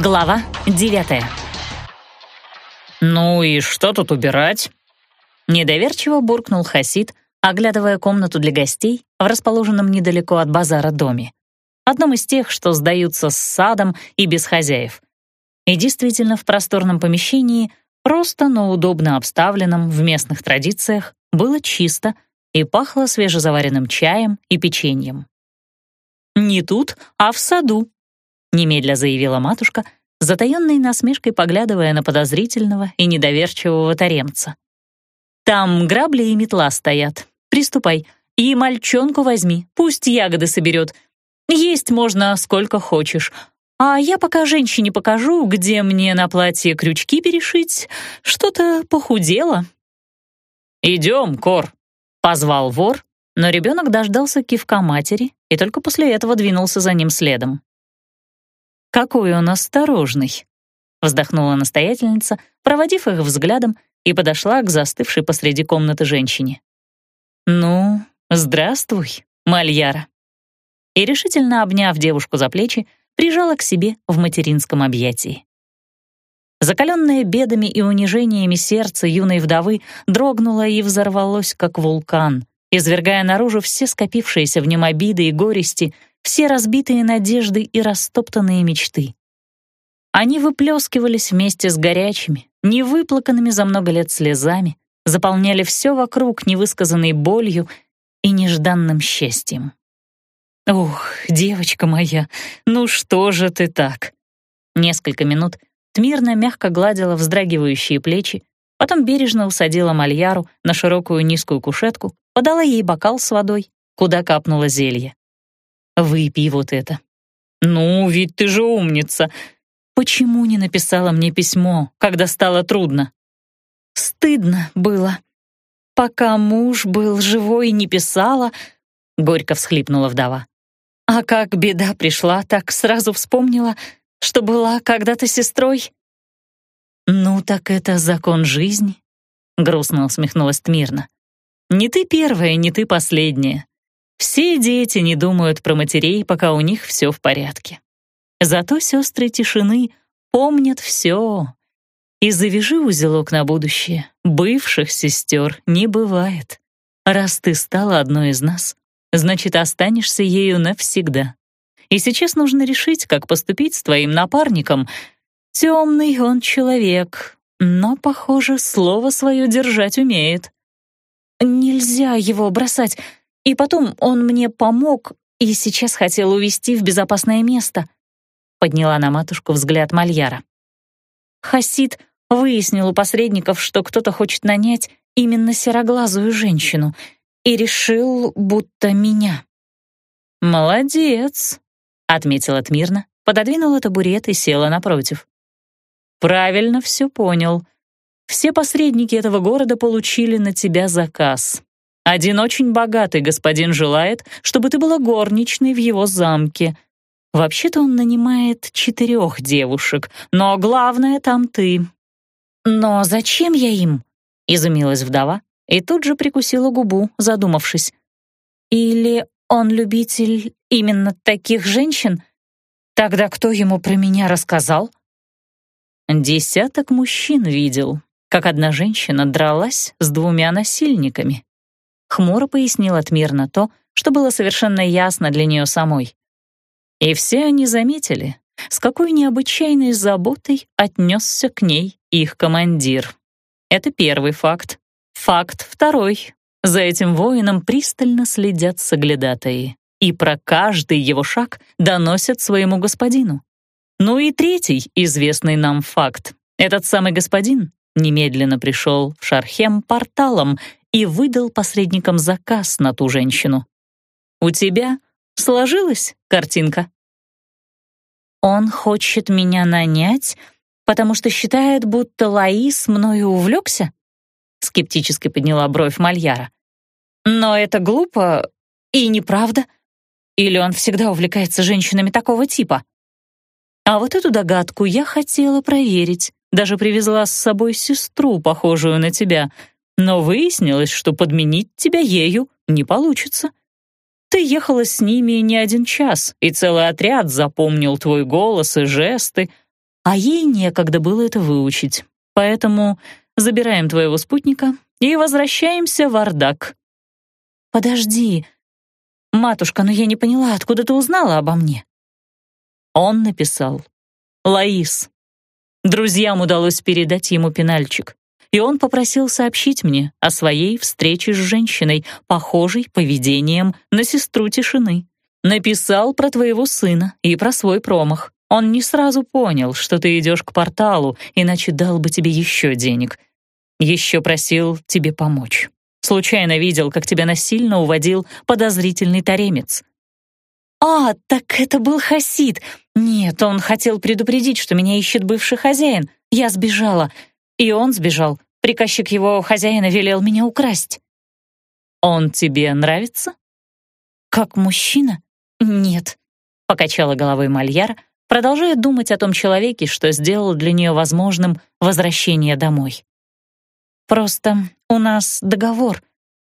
Глава девятая. «Ну и что тут убирать?» Недоверчиво буркнул Хасид, оглядывая комнату для гостей в расположенном недалеко от базара доме. Одном из тех, что сдаются с садом и без хозяев. И действительно, в просторном помещении, просто, но удобно обставленном в местных традициях, было чисто и пахло свежезаваренным чаем и печеньем. «Не тут, а в саду», — немедля заявила матушка, затаённой насмешкой поглядывая на подозрительного и недоверчивого таремца. «Там грабли и метла стоят. Приступай. И мальчонку возьми, пусть ягоды соберет. Есть можно сколько хочешь. А я пока женщине покажу, где мне на платье крючки перешить. Что-то похудело». «Идем, Кор», — позвал вор, но ребенок дождался кивка матери и только после этого двинулся за ним следом. «Какой он осторожный!» — вздохнула настоятельница, проводив их взглядом, и подошла к застывшей посреди комнаты женщине. «Ну, здравствуй, Мальяра!» И решительно обняв девушку за плечи, прижала к себе в материнском объятии. Закаленное бедами и унижениями сердце юной вдовы дрогнуло и взорвалось, как вулкан, извергая наружу все скопившиеся в нем обиды и горести, все разбитые надежды и растоптанные мечты. Они выплескивались вместе с горячими, невыплаканными за много лет слезами, заполняли все вокруг невысказанной болью и нежданным счастьем. «Ух, девочка моя, ну что же ты так?» Несколько минут Тмирна мягко гладила вздрагивающие плечи, потом бережно усадила Мальяру на широкую низкую кушетку, подала ей бокал с водой, куда капнуло зелье. Выпей вот это. Ну, ведь ты же умница. Почему не написала мне письмо, когда стало трудно? Стыдно было. Пока муж был живой, не писала, горько всхлипнула вдова. А как беда пришла, так сразу вспомнила, что была когда-то сестрой. Ну так это закон жизни, грустно усмехнулась Тмирна. Не ты первая, не ты последняя. Все дети не думают про матерей, пока у них все в порядке. Зато сестры тишины помнят все. И завяжи узелок на будущее. Бывших сестер не бывает. Раз ты стала одной из нас, значит, останешься ею навсегда. И сейчас нужно решить, как поступить с твоим напарником. Темный он человек, но, похоже, слово свое держать умеет. Нельзя его бросать. И потом он мне помог и сейчас хотел увести в безопасное место. Подняла на матушку взгляд Мальяра. Хасид выяснил у посредников, что кто-то хочет нанять именно сероглазую женщину, и решил, будто меня. «Молодец», — отметила Тмирна, пододвинула табурет и села напротив. «Правильно все понял. Все посредники этого города получили на тебя заказ. Один очень богатый господин желает, чтобы ты была горничной в его замке. Вообще-то он нанимает четырех девушек, но главное там ты». «Но зачем я им?» — изумилась вдова и тут же прикусила губу, задумавшись. «Или он любитель именно таких женщин? Тогда кто ему про меня рассказал?» Десяток мужчин видел, как одна женщина дралась с двумя насильниками. Хмуро пояснила Тмирна то, что было совершенно ясно для нее самой. И все они заметили, с какой необычайной заботой отнесся к ней их командир. Это первый факт. Факт второй. За этим воином пристально следят соглядатаи, и про каждый его шаг доносят своему господину. Ну и третий известный нам факт. Этот самый господин немедленно пришел в Шархем порталом и выдал посредникам заказ на ту женщину. «У тебя сложилась картинка?» «Он хочет меня нанять, потому что считает, будто Лаис мною увлекся?» Скептически подняла бровь Мальяра. «Но это глупо и неправда. Или он всегда увлекается женщинами такого типа?» А вот эту догадку я хотела проверить. Даже привезла с собой сестру, похожую на тебя, но выяснилось, что подменить тебя ею не получится. Ты ехала с ними не один час, и целый отряд запомнил твой голос и жесты, а ей некогда было это выучить. Поэтому забираем твоего спутника и возвращаемся в Ардак. Подожди. Матушка, но я не поняла, откуда ты узнала обо мне? Он написал. Лаис. Друзьям удалось передать ему пенальчик, и он попросил сообщить мне о своей встрече с женщиной, похожей поведением на сестру тишины. Написал про твоего сына и про свой промах. Он не сразу понял, что ты идешь к порталу, иначе дал бы тебе еще денег. Еще просил тебе помочь. Случайно видел, как тебя насильно уводил подозрительный таремец. «А, так это был Хасид. Нет, он хотел предупредить, что меня ищет бывший хозяин. Я сбежала. И он сбежал. Приказчик его хозяина велел меня украсть». «Он тебе нравится?» «Как мужчина? Нет», — покачала головой Мальяр, продолжая думать о том человеке, что сделал для нее возможным возвращение домой. «Просто у нас договор.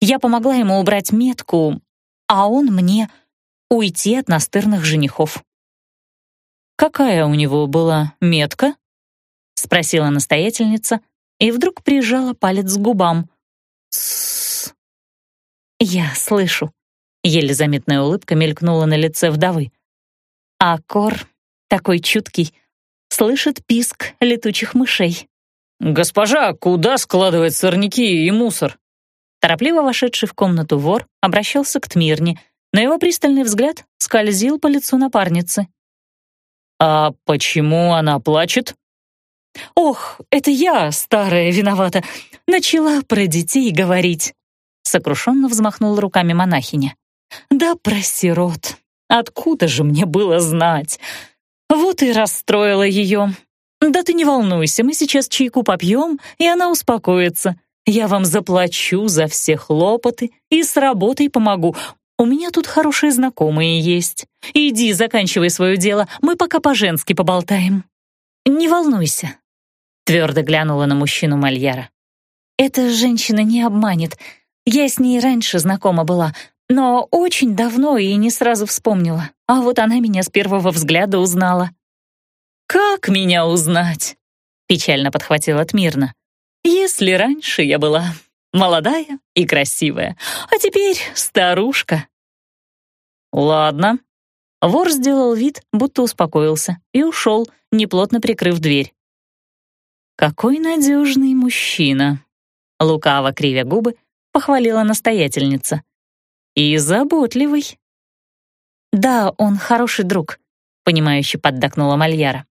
Я помогла ему убрать метку, а он мне уйти от настырных женихов». «Какая у него была метка?» — спросила настоятельница и вдруг прижала палец к губам. «Тссс». «Я слышу», — еле заметная улыбка мелькнула на лице вдовы. А Кор такой чуткий, слышит писк летучих мышей. «Госпожа, куда складывать сорняки и мусор?» Торопливо вошедший в комнату вор обращался к Тмирне, но его пристальный взгляд скользил по лицу напарницы. «А почему она плачет?» «Ох, это я, старая, виновата. Начала про детей говорить». Сокрушенно взмахнула руками монахиня. «Да про сирот. Откуда же мне было знать? Вот и расстроила ее. Да ты не волнуйся, мы сейчас чайку попьем, и она успокоится. Я вам заплачу за все хлопоты и с работой помогу. У меня тут хорошие знакомые есть. Иди, заканчивай свое дело, мы пока по-женски поболтаем. Не волнуйся, твердо глянула на мужчину Мальяра. Эта женщина не обманет. Я с ней раньше знакома была, но очень давно и не сразу вспомнила. А вот она меня с первого взгляда узнала. «Как меня узнать?» — печально подхватила Тмирна. «Если раньше я была молодая и красивая, а теперь старушка». «Ладно». Вор сделал вид, будто успокоился, и ушел, неплотно прикрыв дверь. «Какой надежный мужчина!» Лукаво кривя губы, похвалила настоятельница. «И заботливый». «Да, он хороший друг», — понимающе поддакнула Мальяра.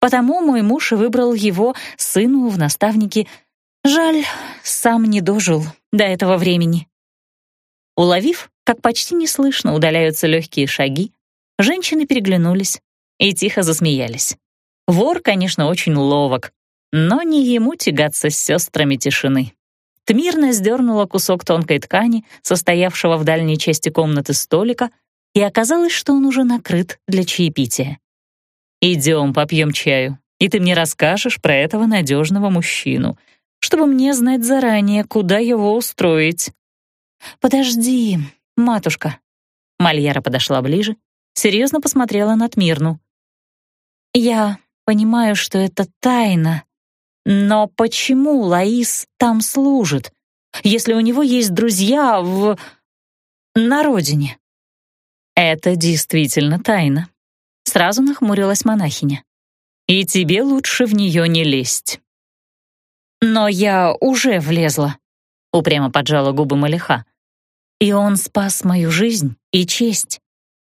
«Потому мой муж и выбрал его сыну в наставники. Жаль, сам не дожил до этого времени». Уловив, как почти неслышно удаляются легкие шаги, женщины переглянулись и тихо засмеялись. Вор, конечно, очень ловок, но не ему тягаться с сестрами тишины. Тмирна сдернула кусок тонкой ткани, состоявшего в дальней части комнаты столика, и оказалось, что он уже накрыт для чаепития. «Идем, попьем чаю, и ты мне расскажешь про этого надежного мужчину, чтобы мне знать заранее, куда его устроить». «Подожди, матушка». Мальяра подошла ближе, серьезно посмотрела на Тмирну. «Я понимаю, что это тайна, но почему Лаис там служит, если у него есть друзья в... на родине?» «Это действительно тайна», — сразу нахмурилась монахиня. «И тебе лучше в нее не лезть». «Но я уже влезла», — упрямо поджала губы Малиха. «И он спас мою жизнь и честь.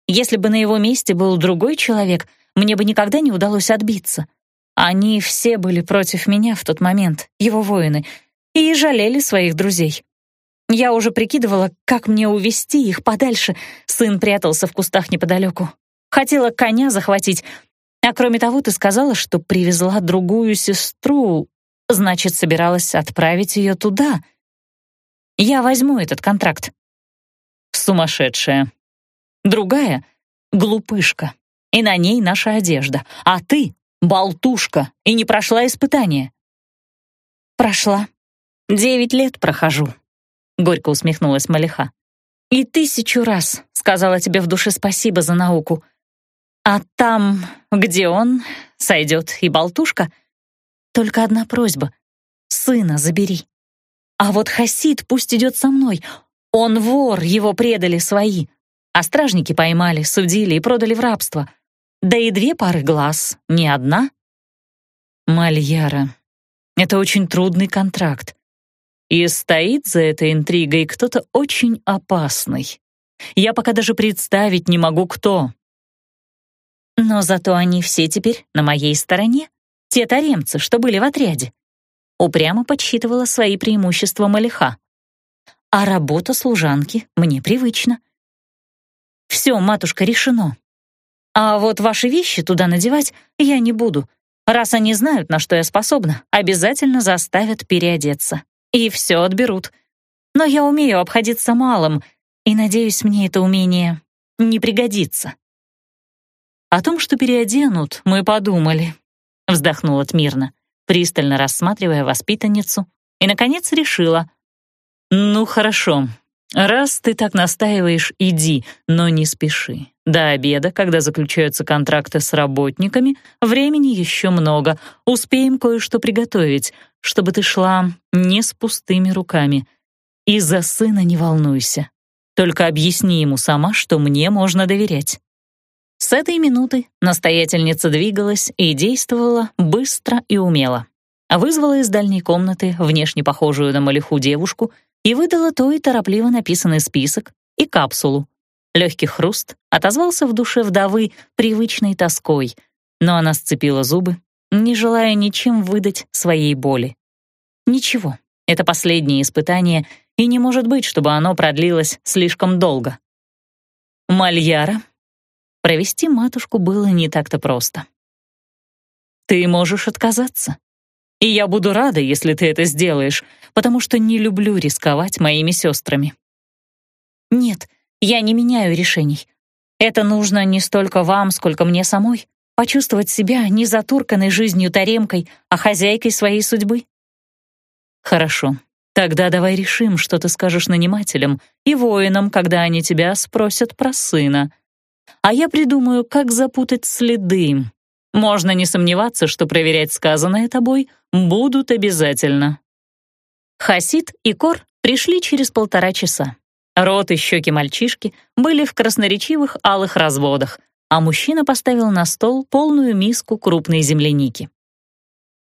Если бы на его месте был другой человек, мне бы никогда не удалось отбиться. Они все были против меня в тот момент, его воины, и жалели своих друзей. Я уже прикидывала, как мне увести их подальше. Сын прятался в кустах неподалеку. Хотела коня захватить. А кроме того, ты сказала, что привезла другую сестру. Значит, собиралась отправить ее туда. Я возьму этот контракт. Сумасшедшая. Другая — глупышка. И на ней наша одежда. А ты — болтушка и не прошла испытание. Прошла. Девять лет прохожу. Горько усмехнулась Малиха. «И тысячу раз сказала тебе в душе спасибо за науку. А там, где он, сойдет и болтушка. Только одна просьба — сына забери. А вот Хасид пусть идет со мной. Он вор, его предали свои. А стражники поймали, судили и продали в рабство. Да и две пары глаз, не одна. Мальяра, это очень трудный контракт. И стоит за этой интригой кто-то очень опасный. Я пока даже представить не могу, кто. Но зато они все теперь на моей стороне. Те таремцы, что были в отряде. Упрямо подсчитывала свои преимущества Малиха. А работа служанки мне привычна. Все, матушка, решено. А вот ваши вещи туда надевать я не буду. Раз они знают, на что я способна, обязательно заставят переодеться. И все отберут. Но я умею обходиться малым, и, надеюсь, мне это умение не пригодится. «О том, что переоденут, мы подумали», — вздохнула Тмирна, пристально рассматривая воспитанницу, и, наконец, решила. «Ну, хорошо. Раз ты так настаиваешь, иди, но не спеши. До обеда, когда заключаются контракты с работниками, времени еще много. Успеем кое-что приготовить, чтобы ты шла не с пустыми руками. И за сына не волнуйся. Только объясни ему сама, что мне можно доверять». С этой минуты настоятельница двигалась и действовала быстро и умело. Вызвала из дальней комнаты внешне похожую на Малиху девушку и выдала той торопливо написанный список и капсулу. Легкий хруст отозвался в душе вдовы привычной тоской, но она сцепила зубы, не желая ничем выдать своей боли. Ничего, это последнее испытание, и не может быть, чтобы оно продлилось слишком долго. Мальяра Провести матушку было не так-то просто. «Ты можешь отказаться. И я буду рада, если ты это сделаешь, потому что не люблю рисковать моими сестрами». «Нет, я не меняю решений. Это нужно не столько вам, сколько мне самой. Почувствовать себя не затурканной жизнью таремкой, а хозяйкой своей судьбы». «Хорошо, тогда давай решим, что ты скажешь нанимателям и воинам, когда они тебя спросят про сына», а я придумаю, как запутать следы. Можно не сомневаться, что проверять сказанное тобой будут обязательно. Хасид и Кор пришли через полтора часа. Рот и щеки мальчишки были в красноречивых алых разводах, а мужчина поставил на стол полную миску крупной земляники.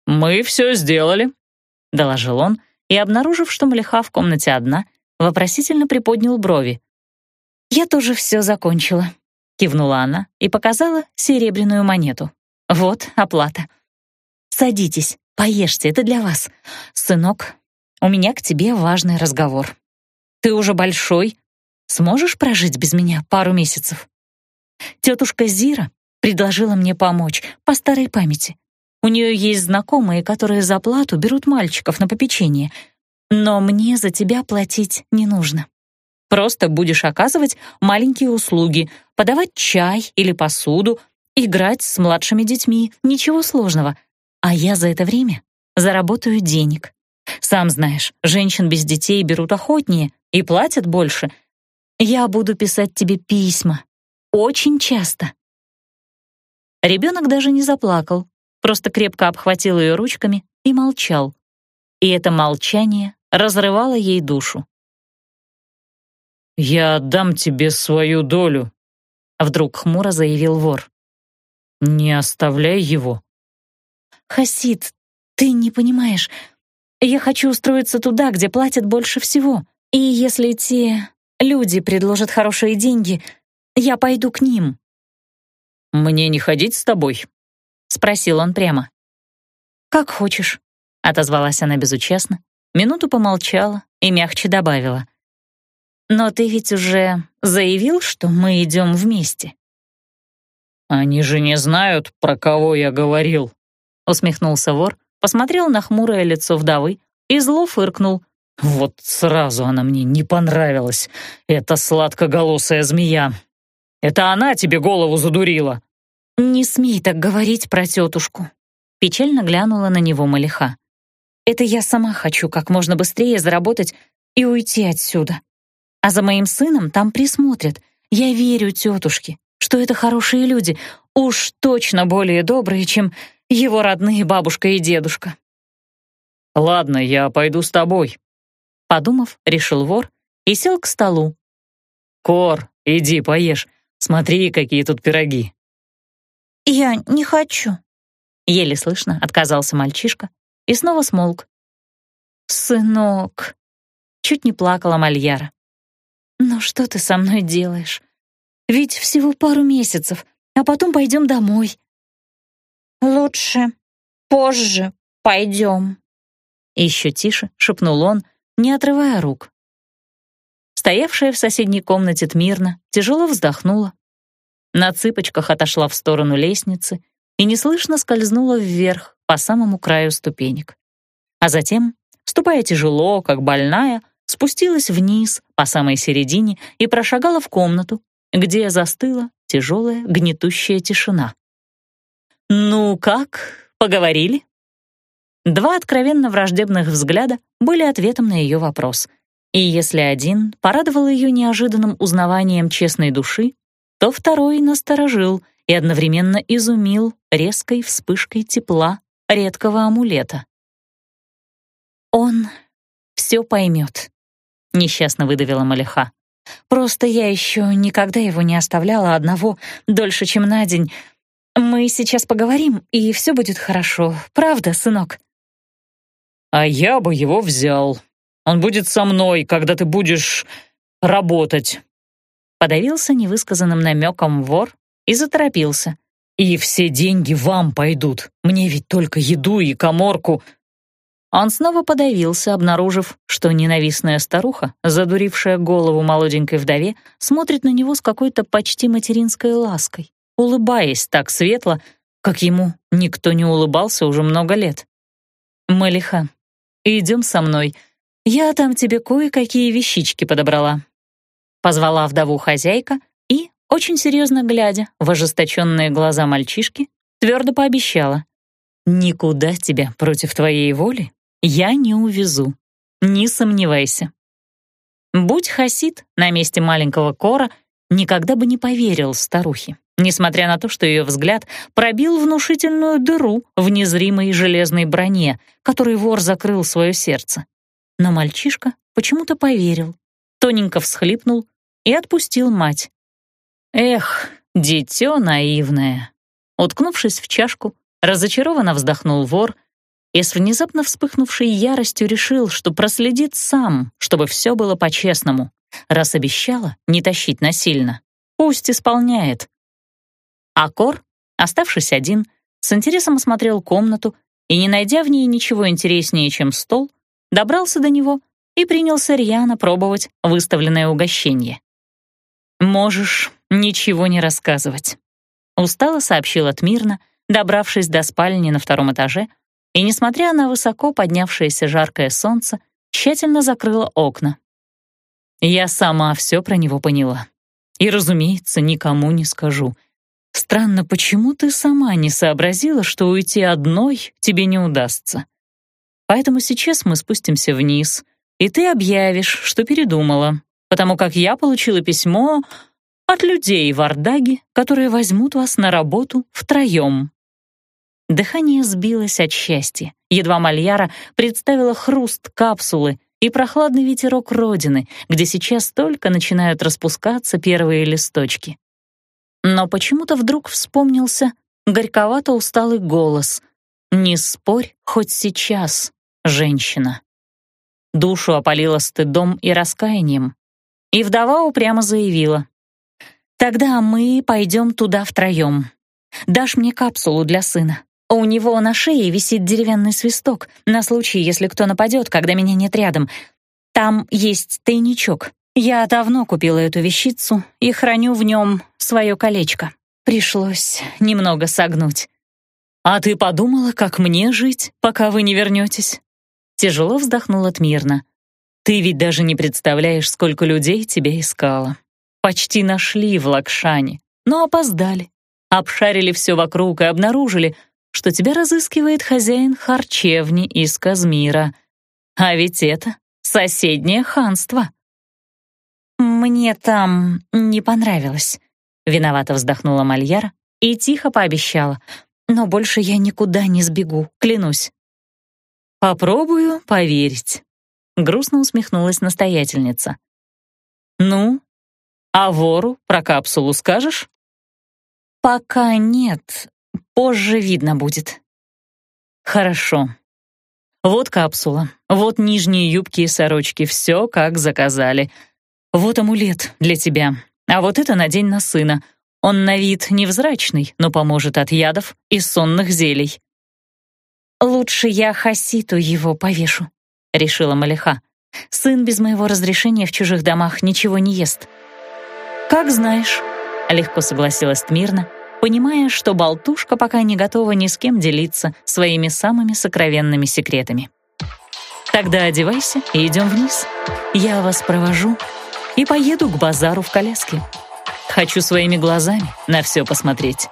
«Мы все сделали», — доложил он, и, обнаружив, что Малиха в комнате одна, вопросительно приподнял брови. «Я тоже все закончила», кивнула она и показала серебряную монету. Вот оплата. Садитесь, поешьте, это для вас. Сынок, у меня к тебе важный разговор. Ты уже большой, сможешь прожить без меня пару месяцев? Тетушка Зира предложила мне помочь по старой памяти. У нее есть знакомые, которые за плату берут мальчиков на попечение, но мне за тебя платить не нужно. Просто будешь оказывать маленькие услуги, подавать чай или посуду, играть с младшими детьми, ничего сложного. А я за это время заработаю денег. Сам знаешь, женщин без детей берут охотнее и платят больше. Я буду писать тебе письма. Очень часто. Ребенок даже не заплакал, просто крепко обхватил ее ручками и молчал. И это молчание разрывало ей душу. «Я отдам тебе свою долю», — вдруг хмуро заявил вор. «Не оставляй его». «Хасид, ты не понимаешь. Я хочу устроиться туда, где платят больше всего. И если те люди предложат хорошие деньги, я пойду к ним». «Мне не ходить с тобой?» — спросил он прямо. «Как хочешь», — отозвалась она безучастно, минуту помолчала и мягче добавила. Но ты ведь уже заявил, что мы идем вместе. Они же не знают, про кого я говорил, усмехнулся вор, посмотрел на хмурое лицо вдовы и зло фыркнул. Вот сразу она мне не понравилась, эта сладкоголосая змея. Это она тебе голову задурила. Не смей так говорить про тетушку. Печально глянула на него Малиха. Это я сама хочу как можно быстрее заработать и уйти отсюда. А за моим сыном там присмотрят. Я верю тетушке, что это хорошие люди, уж точно более добрые, чем его родные бабушка и дедушка. «Ладно, я пойду с тобой», — подумав, решил вор и сел к столу. «Кор, иди поешь, смотри, какие тут пироги». «Я не хочу», — еле слышно отказался мальчишка и снова смолк. «Сынок», — чуть не плакала Мальяра. «Ну что ты со мной делаешь? Ведь всего пару месяцев, а потом пойдем домой». «Лучше позже пойдем», — еще тише шепнул он, не отрывая рук. Стоявшая в соседней комнате Тмирна тяжело вздохнула, на цыпочках отошла в сторону лестницы и неслышно скользнула вверх по самому краю ступенек. А затем, ступая тяжело, как больная, спустилась вниз по самой середине и прошагала в комнату, где застыла тяжелая гнетущая тишина. «Ну как, поговорили?» Два откровенно враждебных взгляда были ответом на ее вопрос. И если один порадовал ее неожиданным узнаванием честной души, то второй насторожил и одновременно изумил резкой вспышкой тепла редкого амулета. «Он все поймет», — несчастно выдавила Малиха. «Просто я еще никогда его не оставляла одного дольше, чем на день. Мы сейчас поговорим, и все будет хорошо, правда, сынок?» «А я бы его взял. Он будет со мной, когда ты будешь работать», Подавился невысказанным намеком вор и заторопился. «И все деньги вам пойдут. Мне ведь только еду и коморку». Он снова подавился, обнаружив, что ненавистная старуха, задурившая голову молоденькой вдове, смотрит на него с какой-то почти материнской лаской, улыбаясь так светло, как ему никто не улыбался уже много лет. «Малиха, идем со мной. Я там тебе кое-какие вещички подобрала. Позвала вдову хозяйка и, очень серьезно глядя в ожесточенные глаза мальчишки, твердо пообещала. «Никуда тебя против твоей воли я не увезу. Не сомневайся». Будь Хасид на месте маленького Кора, никогда бы не поверил старухе, несмотря на то, что ее взгляд пробил внушительную дыру в незримой железной броне, которой вор закрыл свое сердце. Но мальчишка почему-то поверил, тоненько всхлипнул и отпустил мать. Эх, дитё наивное. Уткнувшись в чашку, разочарованно вздохнул вор и с внезапно вспыхнувшей яростью решил, что проследит сам, чтобы все было по-честному. Раз обещала не тащить насильно, пусть исполняет. А Кор, оставшись один, с интересом осмотрел комнату и, не найдя в ней ничего интереснее, чем стол, добрался до него и принялся рьяно пробовать выставленное угощение. «Можешь ничего не рассказывать», — устало сообщила Тмирна, добравшись до спальни на втором этаже, и, несмотря на высоко поднявшееся жаркое солнце, тщательно закрыла окна. Я сама все про него поняла. И, разумеется, никому не скажу. Странно, почему ты сама не сообразила, что уйти одной тебе не удастся? Поэтому сейчас мы спустимся вниз, и ты объявишь, что передумала, потому как я получила письмо от людей в Ардаге, которые возьмут вас на работу втроем. Дыхание сбилось от счастья. Едва Мальяра представила хруст капсулы и прохладный ветерок родины, где сейчас только начинают распускаться первые листочки. Но почему-то вдруг вспомнился горьковато усталый голос «Не спорь хоть сейчас, женщина». Душу опалило стыдом и раскаянием. И вдова упрямо заявила. «Тогда мы пойдем туда втроем. Дашь мне капсулу для сына. У него на шее висит деревянный свисток на случай, если кто нападет, когда меня нет рядом. Там есть тайничок. Я давно купила эту вещицу и храню в нем свое колечко. Пришлось немного согнуть. «А ты подумала, как мне жить, пока вы не вернетесь?» Тяжело вздохнула Тмирна. Ты ведь даже не представляешь, сколько людей тебя искало. Почти нашли в Лакшане, но опоздали. Обшарили все вокруг и обнаружили, что тебя разыскивает хозяин харчевни из Казмира. А ведь это соседнее ханство. Мне там не понравилось. Виновато вздохнула Мальяра и тихо пообещала. «Но больше я никуда не сбегу, клянусь». «Попробую поверить», — грустно усмехнулась настоятельница. «Ну, а вору про капсулу скажешь?» «Пока нет, позже видно будет». «Хорошо. Вот капсула, вот нижние юбки и сорочки, все как заказали. Вот амулет для тебя, а вот это надень на сына. Он на вид невзрачный, но поможет от ядов и сонных зелий». «Лучше я Хаситу его повешу», — решила Малиха. «Сын без моего разрешения в чужих домах ничего не ест». «Как знаешь», — легко согласилась Тмирна, понимая, что болтушка пока не готова ни с кем делиться своими самыми сокровенными секретами. «Тогда одевайся и идем вниз. Я вас провожу и поеду к базару в коляске. Хочу своими глазами на все посмотреть».